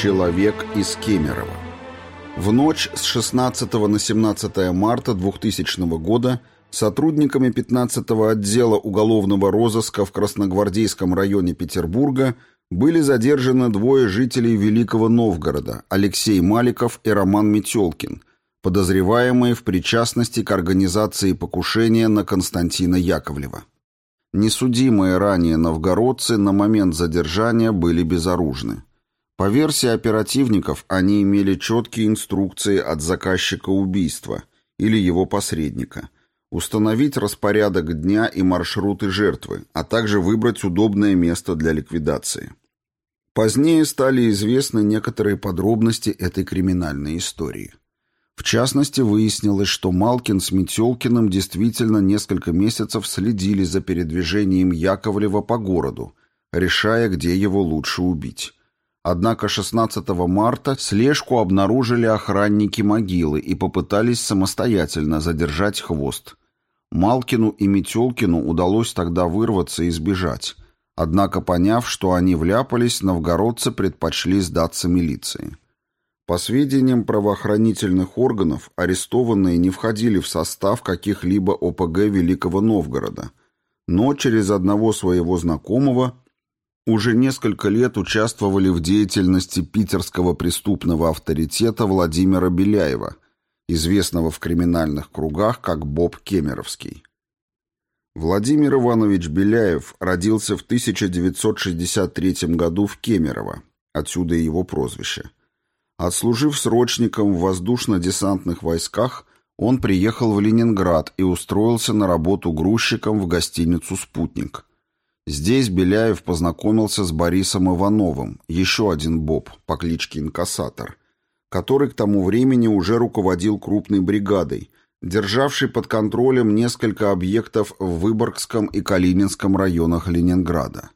Человек из Кемерово. В ночь с 16 на 17 марта 2000 года сотрудниками 15-го отдела уголовного розыска в Красногвардейском районе Петербурга были задержаны двое жителей Великого Новгорода, Алексей Маликов и Роман Метелкин, подозреваемые в причастности к организации покушения на Константина Яковлева. Несудимые ранее новгородцы на момент задержания были безоружны. По версии оперативников, они имели четкие инструкции от заказчика убийства или его посредника установить распорядок дня и маршруты жертвы, а также выбрать удобное место для ликвидации. Позднее стали известны некоторые подробности этой криминальной истории. В частности, выяснилось, что Малкин с Метелкиным действительно несколько месяцев следили за передвижением Яковлева по городу, решая, где его лучше убить. Однако 16 марта слежку обнаружили охранники могилы и попытались самостоятельно задержать хвост. Малкину и Метелкину удалось тогда вырваться и сбежать. Однако, поняв, что они вляпались, новгородцы предпочли сдаться милиции. По сведениям правоохранительных органов, арестованные не входили в состав каких-либо ОПГ Великого Новгорода, но через одного своего знакомого уже несколько лет участвовали в деятельности питерского преступного авторитета Владимира Беляева, известного в криминальных кругах как Боб Кемеровский. Владимир Иванович Беляев родился в 1963 году в Кемерово, отсюда и его прозвище. Отслужив срочником в воздушно-десантных войсках, он приехал в Ленинград и устроился на работу грузчиком в гостиницу «Спутник». Здесь Беляев познакомился с Борисом Ивановым, еще один Боб по кличке Инкассатор, который к тому времени уже руководил крупной бригадой, державшей под контролем несколько объектов в Выборгском и Калининском районах Ленинграда.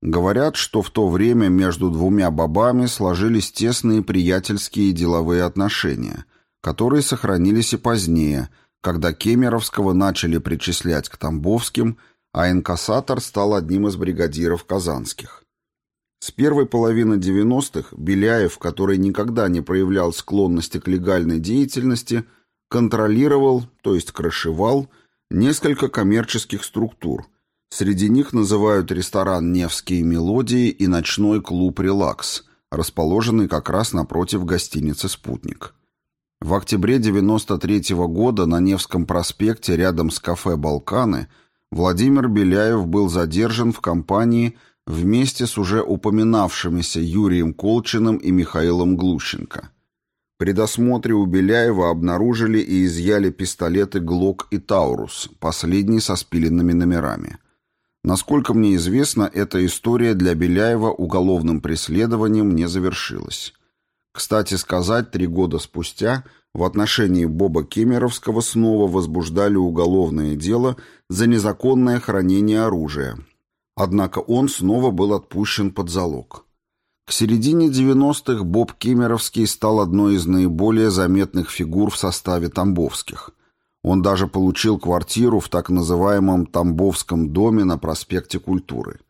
Говорят, что в то время между двумя бобами сложились тесные приятельские и деловые отношения, которые сохранились и позднее, когда Кемеровского начали причислять к Тамбовским – а инкассатор стал одним из бригадиров казанских. С первой половины 90-х Беляев, который никогда не проявлял склонности к легальной деятельности, контролировал, то есть крышевал, несколько коммерческих структур. Среди них называют ресторан «Невские мелодии» и ночной клуб «Релакс», расположенный как раз напротив гостиницы «Спутник». В октябре 93 -го года на Невском проспекте рядом с кафе «Балканы» Владимир Беляев был задержан в компании вместе с уже упоминавшимися Юрием Колчиным и Михаилом Глущенко. При досмотре у Беляева обнаружили и изъяли пистолеты «Глок» и «Таурус», последний со спиленными номерами. Насколько мне известно, эта история для Беляева уголовным преследованием не завершилась. Кстати сказать, три года спустя – в отношении Боба Кемеровского снова возбуждали уголовное дело за незаконное хранение оружия. Однако он снова был отпущен под залог. К середине 90-х Боб Кемеровский стал одной из наиболее заметных фигур в составе Тамбовских. Он даже получил квартиру в так называемом Тамбовском доме на проспекте Культуры.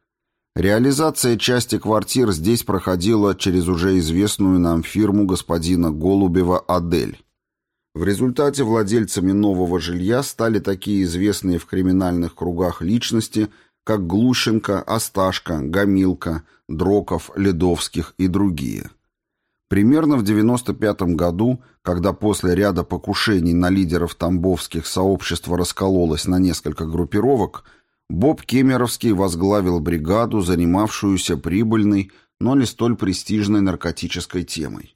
Реализация части квартир здесь проходила через уже известную нам фирму господина Голубева «Адель». В результате владельцами нового жилья стали такие известные в криминальных кругах личности, как Глущенко, Осташко, Гамилка, Дроков, Ледовских и другие. Примерно в 95 году, когда после ряда покушений на лидеров тамбовских сообщество раскололось на несколько группировок, Боб Кемеровский возглавил бригаду, занимавшуюся прибыльной, но не столь престижной наркотической темой.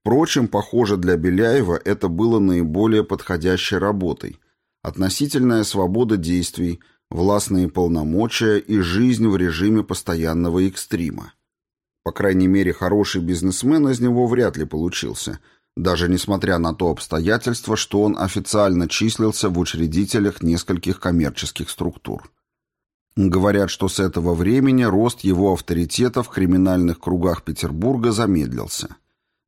Впрочем, похоже, для Беляева это было наиболее подходящей работой. Относительная свобода действий, властные полномочия и жизнь в режиме постоянного экстрима. По крайней мере, хороший бизнесмен из него вряд ли получился, даже несмотря на то обстоятельство, что он официально числился в учредителях нескольких коммерческих структур. Говорят, что с этого времени рост его авторитета в криминальных кругах Петербурга замедлился.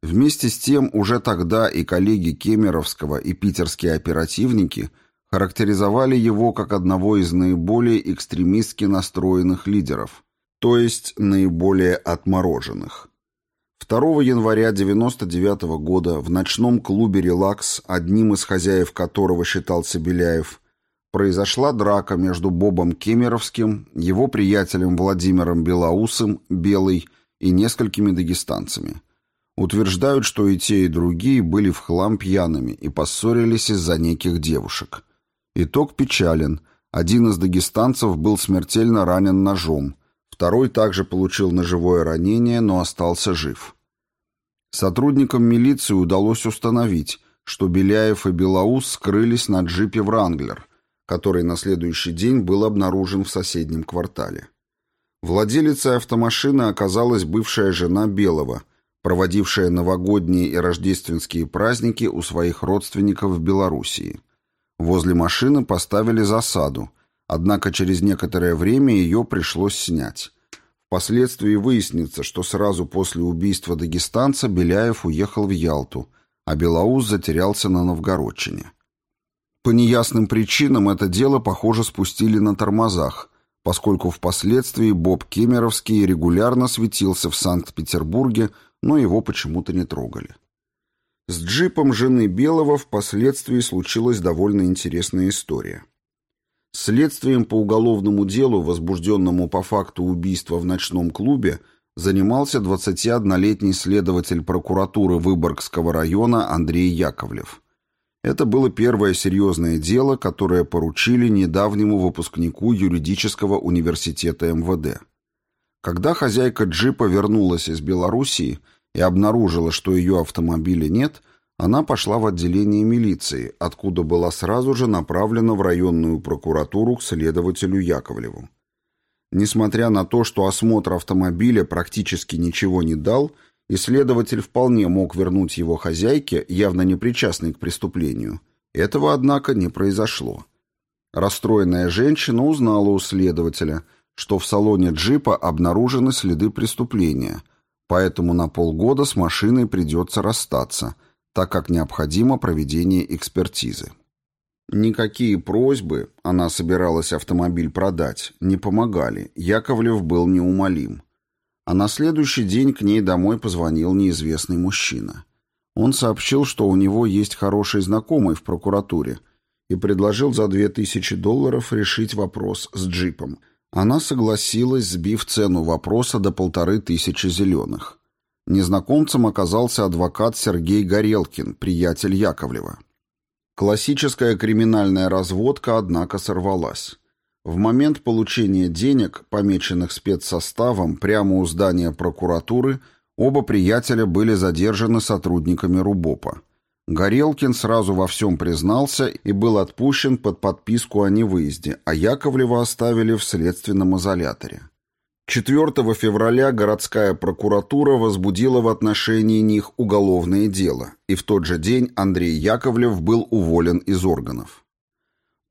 Вместе с тем уже тогда и коллеги Кемеровского, и питерские оперативники характеризовали его как одного из наиболее экстремистски настроенных лидеров, то есть наиболее отмороженных. 2 января 1999 года в ночном клубе «Релакс», одним из хозяев которого считался Беляев, произошла драка между Бобом Кемеровским, его приятелем Владимиром Белоусом, Белый и несколькими дагестанцами. Утверждают, что и те, и другие были в хлам пьяными и поссорились из-за неких девушек. Итог печален. Один из дагестанцев был смертельно ранен ножом, второй также получил ножевое ранение, но остался жив. Сотрудникам милиции удалось установить, что Беляев и Белоус скрылись на джипе «Вранглер», который на следующий день был обнаружен в соседнем квартале. Владелицей автомашины оказалась бывшая жена Белого, проводившая новогодние и рождественские праздники у своих родственников в Белоруссии. Возле машины поставили засаду, однако через некоторое время ее пришлось снять. Впоследствии выяснится, что сразу после убийства дагестанца Беляев уехал в Ялту, а Белоус затерялся на Новгородчине. По неясным причинам это дело, похоже, спустили на тормозах, поскольку впоследствии Боб Кемеровский регулярно светился в Санкт-Петербурге, но его почему-то не трогали. С джипом жены Белого впоследствии случилась довольно интересная история. Следствием по уголовному делу, возбужденному по факту убийства в ночном клубе, занимался 21-летний следователь прокуратуры Выборгского района Андрей Яковлев. Это было первое серьезное дело, которое поручили недавнему выпускнику юридического университета МВД. Когда хозяйка джипа вернулась из Белоруссии и обнаружила, что ее автомобиля нет, она пошла в отделение милиции, откуда была сразу же направлена в районную прокуратуру к следователю Яковлеву. Несмотря на то, что осмотр автомобиля практически ничего не дал, Исследователь вполне мог вернуть его хозяйке, явно не причастной к преступлению. Этого, однако, не произошло. Расстроенная женщина узнала у следователя, что в салоне джипа обнаружены следы преступления, поэтому на полгода с машиной придется расстаться, так как необходимо проведение экспертизы. Никакие просьбы, она собиралась автомобиль продать, не помогали, Яковлев был неумолим. А на следующий день к ней домой позвонил неизвестный мужчина. Он сообщил, что у него есть хороший знакомый в прокуратуре и предложил за две тысячи долларов решить вопрос с джипом. Она согласилась, сбив цену вопроса до полторы тысячи зеленых. Незнакомцем оказался адвокат Сергей Горелкин, приятель Яковлева. Классическая криминальная разводка, однако, сорвалась. В момент получения денег, помеченных спецсоставом, прямо у здания прокуратуры, оба приятеля были задержаны сотрудниками РУБОПа. Горелкин сразу во всем признался и был отпущен под подписку о невыезде, а Яковлева оставили в следственном изоляторе. 4 февраля городская прокуратура возбудила в отношении них уголовное дело, и в тот же день Андрей Яковлев был уволен из органов.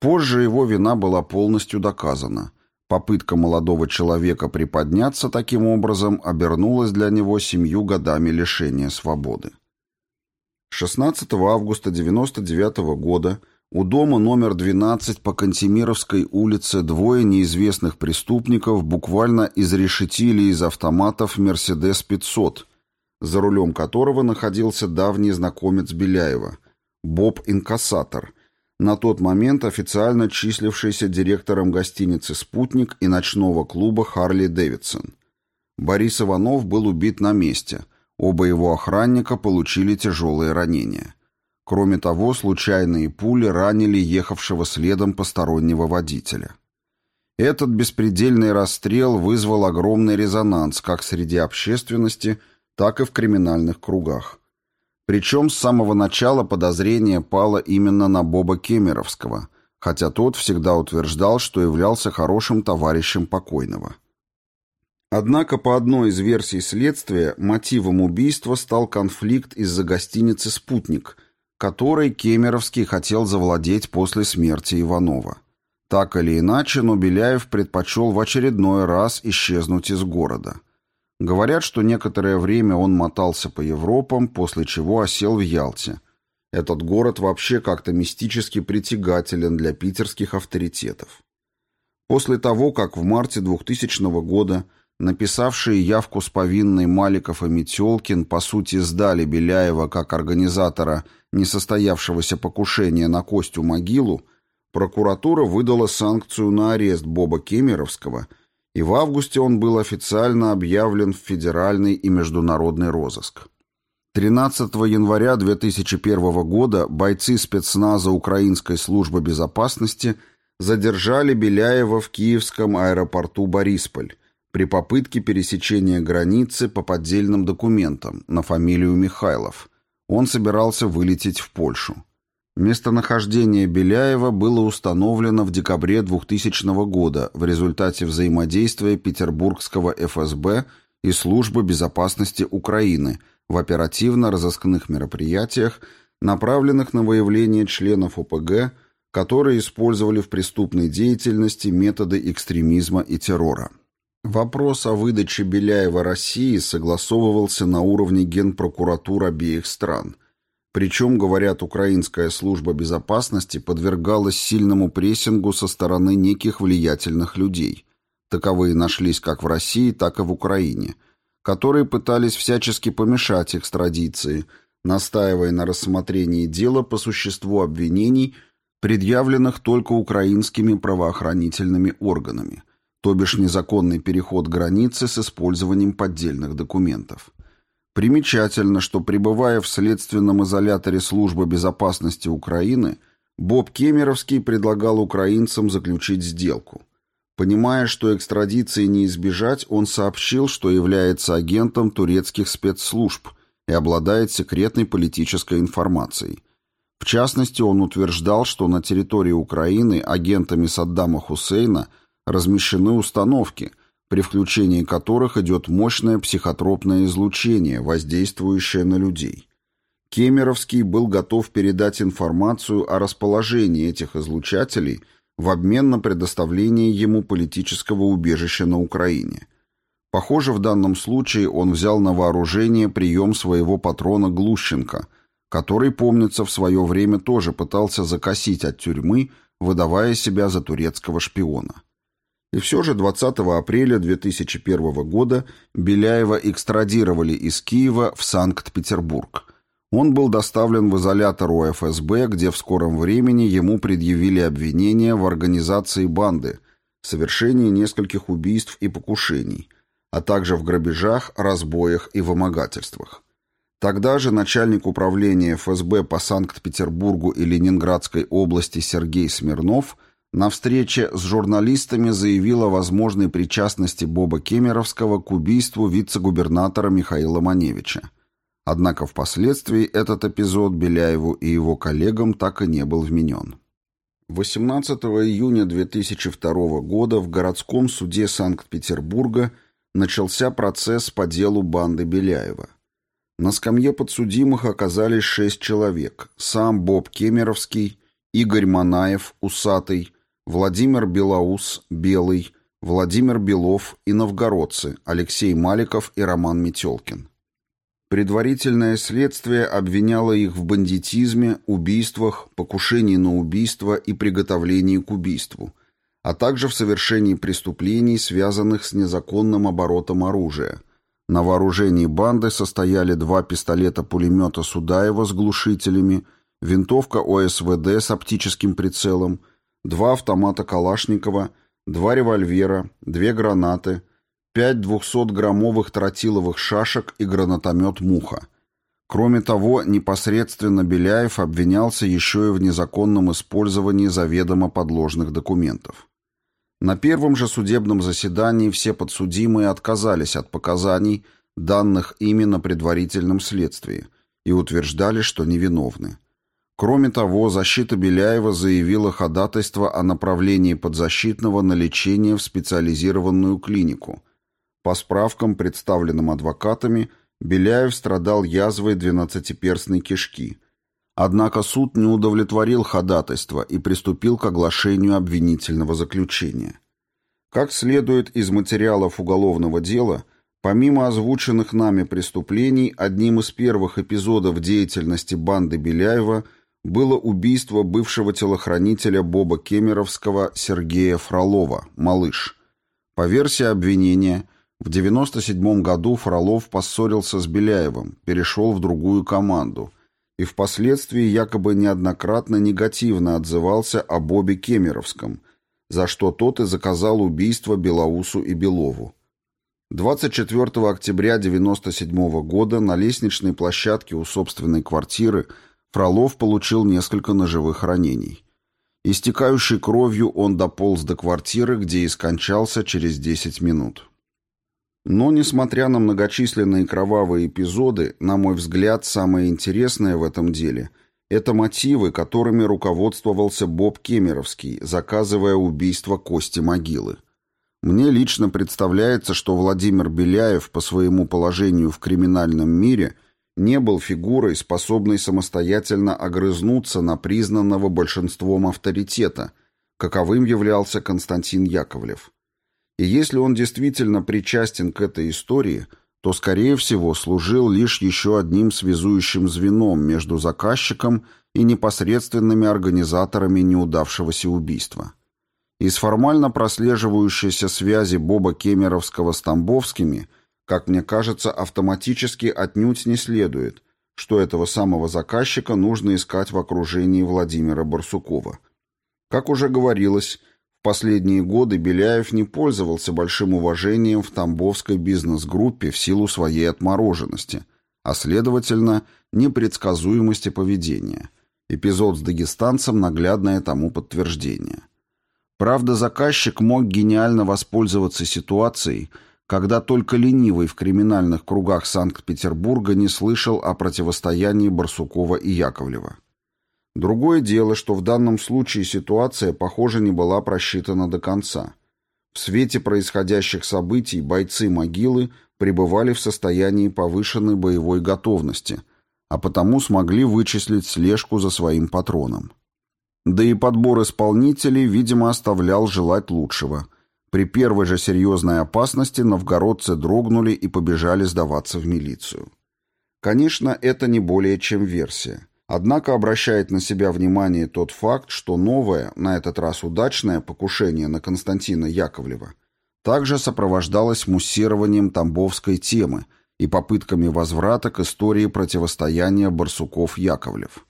Позже его вина была полностью доказана. Попытка молодого человека приподняться таким образом обернулась для него семью годами лишения свободы. 16 августа 1999 года у дома номер 12 по Кантемировской улице двое неизвестных преступников буквально изрешетили из автоматов «Мерседес-500», за рулем которого находился давний знакомец Беляева, Боб-инкассатор – на тот момент официально числившийся директором гостиницы «Спутник» и ночного клуба «Харли Дэвидсон». Борис Иванов был убит на месте, оба его охранника получили тяжелые ранения. Кроме того, случайные пули ранили ехавшего следом постороннего водителя. Этот беспредельный расстрел вызвал огромный резонанс как среди общественности, так и в криминальных кругах. Причем с самого начала подозрение пало именно на Боба Кемеровского, хотя тот всегда утверждал, что являлся хорошим товарищем покойного. Однако по одной из версий следствия мотивом убийства стал конфликт из-за гостиницы «Спутник», которой Кемеровский хотел завладеть после смерти Иванова. Так или иначе, но предпочел в очередной раз исчезнуть из города – Говорят, что некоторое время он мотался по Европам, после чего осел в Ялте. Этот город вообще как-то мистически притягателен для питерских авторитетов. После того, как в марте 2000 года написавшие явку с повинной Маликов и Метелкин, по сути сдали Беляева как организатора несостоявшегося покушения на Костю Могилу, прокуратура выдала санкцию на арест Боба Кемеровского, и в августе он был официально объявлен в федеральный и международный розыск. 13 января 2001 года бойцы спецназа Украинской службы безопасности задержали Беляева в киевском аэропорту Борисполь при попытке пересечения границы по поддельным документам на фамилию Михайлов. Он собирался вылететь в Польшу. Местонахождение Беляева было установлено в декабре 2000 года в результате взаимодействия Петербургского ФСБ и Службы безопасности Украины – в оперативно-розыскных мероприятиях, направленных на выявление членов ОПГ, которые использовали в преступной деятельности методы экстремизма и террора. Вопрос о выдаче Беляева России согласовывался на уровне генпрокуратур обеих стран. Причем, говорят, украинская служба безопасности подвергалась сильному прессингу со стороны неких влиятельных людей. Таковые нашлись как в России, так и в Украине – которые пытались всячески помешать экстрадиции, настаивая на рассмотрении дела по существу обвинений, предъявленных только украинскими правоохранительными органами, то бишь незаконный переход границы с использованием поддельных документов. Примечательно, что пребывая в следственном изоляторе Службы безопасности Украины, Боб Кемеровский предлагал украинцам заключить сделку – Понимая, что экстрадиции не избежать, он сообщил, что является агентом турецких спецслужб и обладает секретной политической информацией. В частности, он утверждал, что на территории Украины агентами Саддама Хусейна размещены установки, при включении которых идет мощное психотропное излучение, воздействующее на людей. Кемеровский был готов передать информацию о расположении этих излучателей – в обмен на предоставление ему политического убежища на Украине. Похоже, в данном случае он взял на вооружение прием своего патрона Глущенко, который, помнится, в свое время тоже пытался закосить от тюрьмы, выдавая себя за турецкого шпиона. И все же 20 апреля 2001 года Беляева экстрадировали из Киева в Санкт-Петербург – он был доставлен в изолятор у ФСБ, где в скором времени ему предъявили обвинения в организации банды, совершении нескольких убийств и покушений, а также в грабежах, разбоях и вымогательствах. Тогда же начальник управления ФСБ по Санкт-Петербургу и Ленинградской области Сергей Смирнов на встрече с журналистами заявил о возможной причастности Боба Кемеровского к убийству вице-губернатора Михаила Маневича. Однако впоследствии этот эпизод Беляеву и его коллегам так и не был вменен. 18 июня 2002 года в городском суде Санкт-Петербурга начался процесс по делу банды Беляева. На скамье подсудимых оказались шесть человек. Сам Боб Кемеровский, Игорь Манаев, Усатый, Владимир Белоус, Белый, Владимир Белов и новгородцы Алексей Маликов и Роман Метелкин. Предварительное следствие обвиняло их в бандитизме, убийствах, покушении на убийство и приготовлении к убийству, а также в совершении преступлений, связанных с незаконным оборотом оружия. На вооружении банды состояли два пистолета-пулемета Судаева с глушителями, винтовка ОСВД с оптическим прицелом, два автомата Калашникова, два револьвера, две гранаты – пять 200-граммовых тротиловых шашек и гранатомет «Муха». Кроме того, непосредственно Беляев обвинялся еще и в незаконном использовании заведомо подложных документов. На первом же судебном заседании все подсудимые отказались от показаний, данных ими на предварительном следствии, и утверждали, что невиновны. Кроме того, защита Беляева заявила ходатайство о направлении подзащитного на лечение в специализированную клинику – по справкам, представленным адвокатами, Беляев страдал язвой двенадцатиперстной кишки. Однако суд не удовлетворил ходатайство и приступил к оглашению обвинительного заключения. Как следует из материалов уголовного дела, помимо озвученных нами преступлений, одним из первых эпизодов деятельности банды Беляева было убийство бывшего телохранителя Боба Кемеровского Сергея Фролова, «Малыш». По версии обвинения, В 1997 году Фролов поссорился с Беляевым, перешел в другую команду и впоследствии якобы неоднократно негативно отзывался о Бобе Кемеровском, за что тот и заказал убийство Белоусу и Белову. 24 октября 1997 года на лестничной площадке у собственной квартиры Фролов получил несколько ножевых ранений. Истекающий кровью он дополз до квартиры, где и скончался через 10 минут. Но, несмотря на многочисленные кровавые эпизоды, на мой взгляд, самое интересное в этом деле – это мотивы, которыми руководствовался Боб Кемеровский, заказывая убийство Кости Могилы. Мне лично представляется, что Владимир Беляев по своему положению в криминальном мире не был фигурой, способной самостоятельно огрызнуться на признанного большинством авторитета, каковым являлся Константин Яковлев. И если он действительно причастен к этой истории, то, скорее всего, служил лишь еще одним связующим звеном между заказчиком и непосредственными организаторами неудавшегося убийства. Из формально прослеживающейся связи Боба Кемеровского с Тамбовскими, как мне кажется, автоматически отнюдь не следует, что этого самого заказчика нужно искать в окружении Владимира Барсукова. Как уже говорилось, в последние годы Беляев не пользовался большим уважением в Тамбовской бизнес-группе в силу своей отмороженности, а, следовательно, непредсказуемости поведения. Эпизод с дагестанцем – наглядное тому подтверждение. Правда, заказчик мог гениально воспользоваться ситуацией, когда только ленивый в криминальных кругах Санкт-Петербурга не слышал о противостоянии Барсукова и Яковлева. Другое дело, что в данном случае ситуация, похоже, не была просчитана до конца. В свете происходящих событий бойцы могилы пребывали в состоянии повышенной боевой готовности, а потому смогли вычислить слежку за своим патроном. Да и подбор исполнителей, видимо, оставлял желать лучшего. При первой же серьезной опасности новгородцы дрогнули и побежали сдаваться в милицию. Конечно, это не более чем версия. Однако обращает на себя внимание тот факт, что новое, на этот раз удачное покушение на Константина Яковлева также сопровождалось муссированием тамбовской темы и попытками возврата к истории противостояния Барсуков-Яковлев.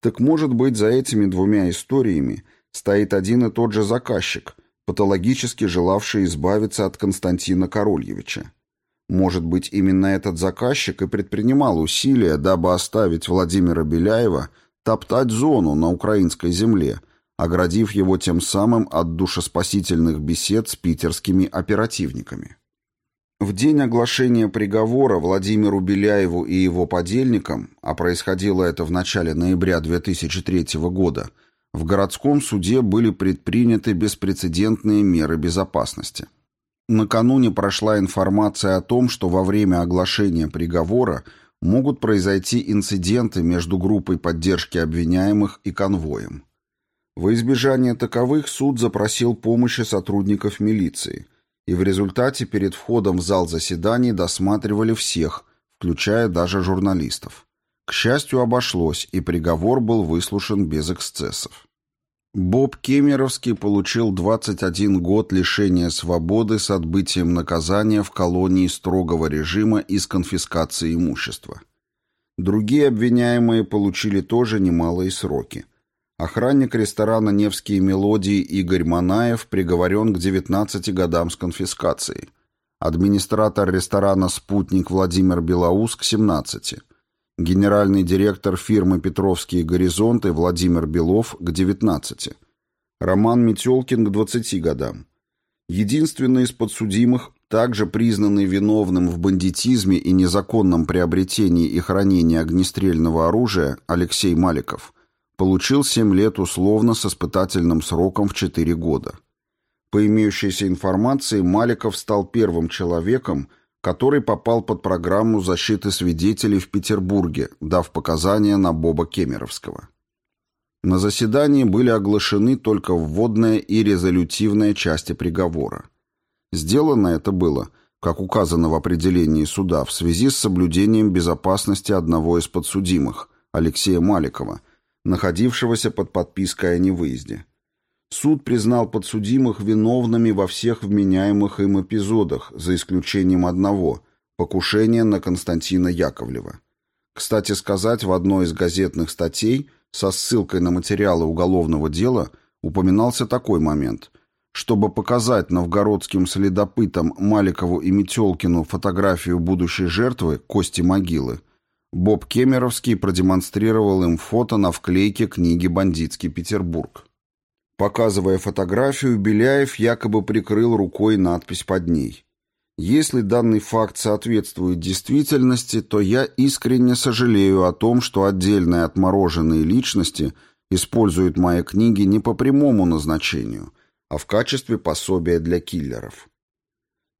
Так может быть, за этими двумя историями стоит один и тот же заказчик, патологически желавший избавиться от Константина Корольевича. Может быть, именно этот заказчик и предпринимал усилия, дабы оставить Владимира Беляева топтать зону на украинской земле, оградив его тем самым от душеспасительных бесед с питерскими оперативниками. В день оглашения приговора Владимиру Беляеву и его подельникам, а происходило это в начале ноября 2003 года, в городском суде были предприняты беспрецедентные меры безопасности. Накануне прошла информация о том, что во время оглашения приговора могут произойти инциденты между группой поддержки обвиняемых и конвоем. Во избежание таковых суд запросил помощи сотрудников милиции, и в результате перед входом в зал заседаний досматривали всех, включая даже журналистов. К счастью, обошлось, и приговор был выслушан без эксцессов. Боб Кемеровский получил 21 год лишения свободы с отбытием наказания в колонии строгого режима и с конфискацией имущества. Другие обвиняемые получили тоже немалые сроки. Охранник ресторана «Невские мелодии» Игорь Манаев приговорен к 19 годам с конфискацией. Администратор ресторана «Спутник» Владимир Белоус к 17 генеральный директор фирмы «Петровские горизонты» Владимир Белов к 19, Роман Метелкин к 20 годам. Единственный из подсудимых, также признанный виновным в бандитизме и незаконном приобретении и хранении огнестрельного оружия, Алексей Маликов, получил 7 лет условно с испытательным сроком в 4 года. По имеющейся информации, Маликов стал первым человеком, который попал под программу защиты свидетелей в Петербурге, дав показания на Боба Кемеровского. На заседании были оглашены только вводная и резолютивная части приговора. Сделано это было, как указано в определении суда, в связи с соблюдением безопасности одного из подсудимых, Алексея Маликова, находившегося под подпиской о невыезде. Суд признал подсудимых виновными во всех вменяемых им эпизодах, за исключением одного – покушения на Константина Яковлева. Кстати сказать, в одной из газетных статей со ссылкой на материалы уголовного дела упоминался такой момент. Чтобы показать новгородским следопытам Маликову и Метелкину фотографию будущей жертвы, кости могилы, Боб Кемеровский продемонстрировал им фото на вклейке книги «Бандитский Петербург». Показывая фотографию, Беляев якобы прикрыл рукой надпись под ней. Если данный факт соответствует действительности, то я искренне сожалею о том, что отдельные отмороженные личности используют мои книги не по прямому назначению, а в качестве пособия для киллеров.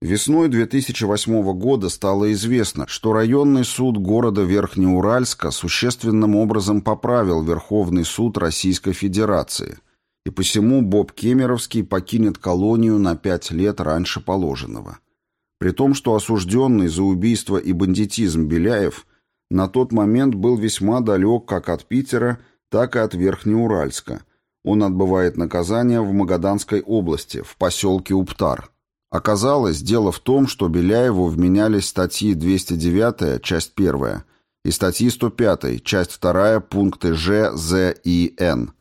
Весной 2008 года стало известно, что районный суд города Верхнеуральска существенным образом поправил Верховный суд Российской Федерации, и посему Боб Кемеровский покинет колонию на пять лет раньше положенного. При том, что осужденный за убийство и бандитизм Беляев на тот момент был весьма далек как от Питера, так и от Верхнеуральска. Он отбывает наказание в Магаданской области, в поселке Уптар. Оказалось, дело в том, что Беляеву вменялись статьи 209, часть 1, и статьи 105, часть 2, пункты Ж, З и Н.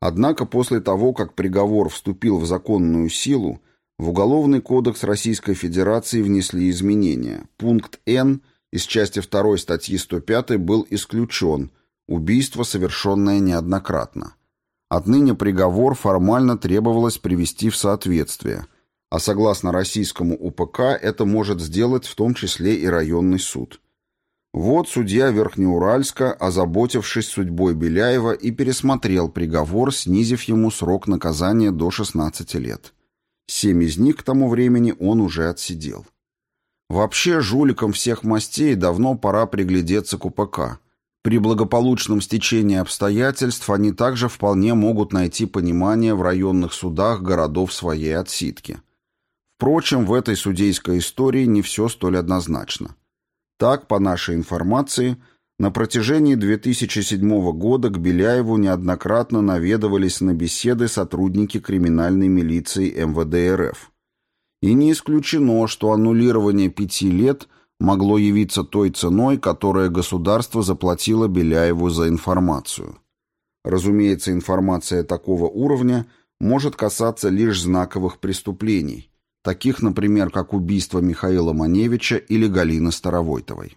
Однако после того, как приговор вступил в законную силу, в Уголовный кодекс Российской Федерации внесли изменения. Пункт Н из части 2 статьи 105 был исключен, убийство, совершенное неоднократно. Отныне приговор формально требовалось привести в соответствие, а согласно российскому УПК это может сделать в том числе и районный суд. Вот судья Верхнеуральска, озаботившись судьбой Беляева, и пересмотрел приговор, снизив ему срок наказания до 16 лет. Семь из них к тому времени он уже отсидел. Вообще, жуликам всех мастей давно пора приглядеться к УПК. При благополучном стечении обстоятельств они также вполне могут найти понимание в районных судах городов своей отсидки. Впрочем, в этой судейской истории не все столь однозначно. Так, по нашей информации, на протяжении 2007 года к Беляеву неоднократно наведывались на беседы сотрудники криминальной милиции МВД РФ. И не исключено, что аннулирование пяти лет могло явиться той ценой, которая государство заплатило Беляеву за информацию. Разумеется, информация такого уровня может касаться лишь знаковых преступлений, таких, например, как убийство Михаила Маневича или Галины Старовойтовой.